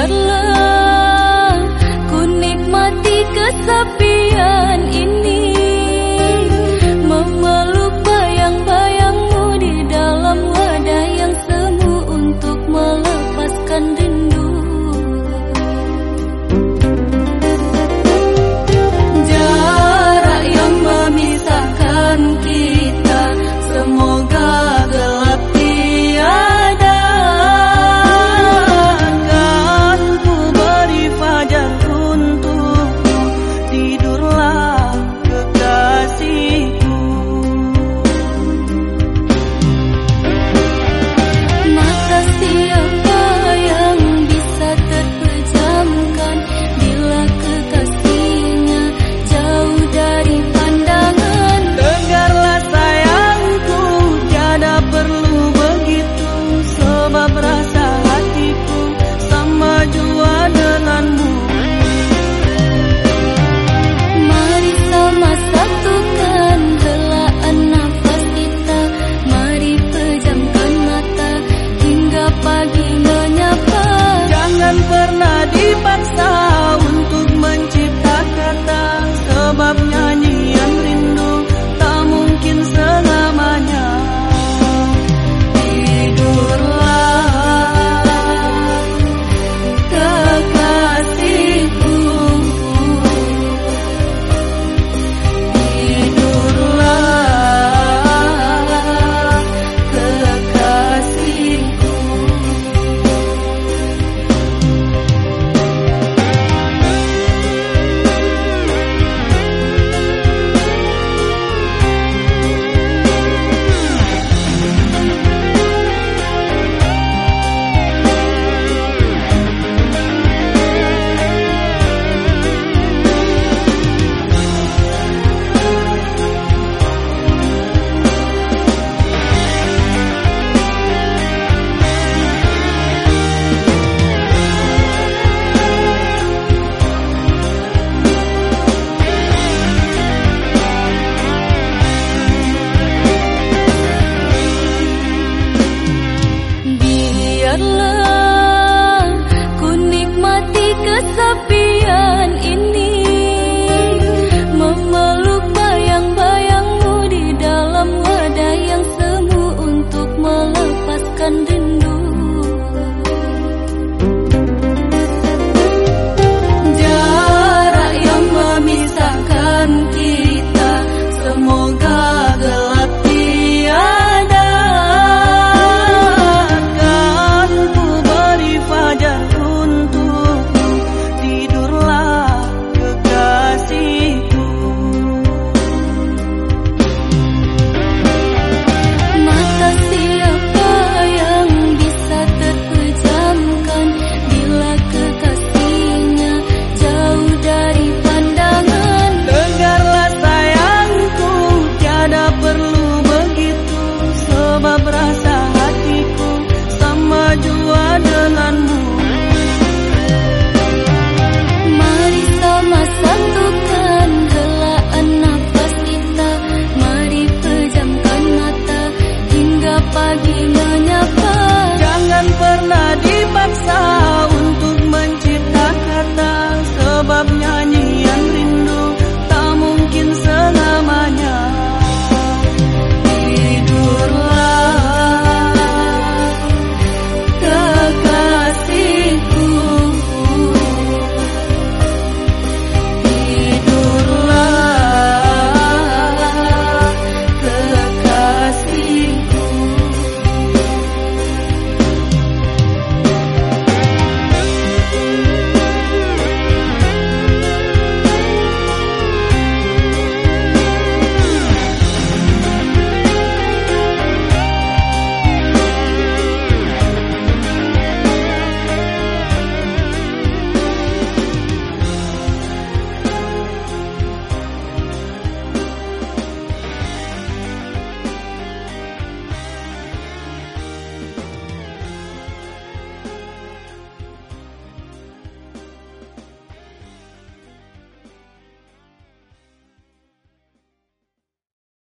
biarlah ku nikmati kesepian. kesepian ini. Memeluk bayang-bayangmu di dalam wadah yang semu Untuk melepaskan diri sebabnya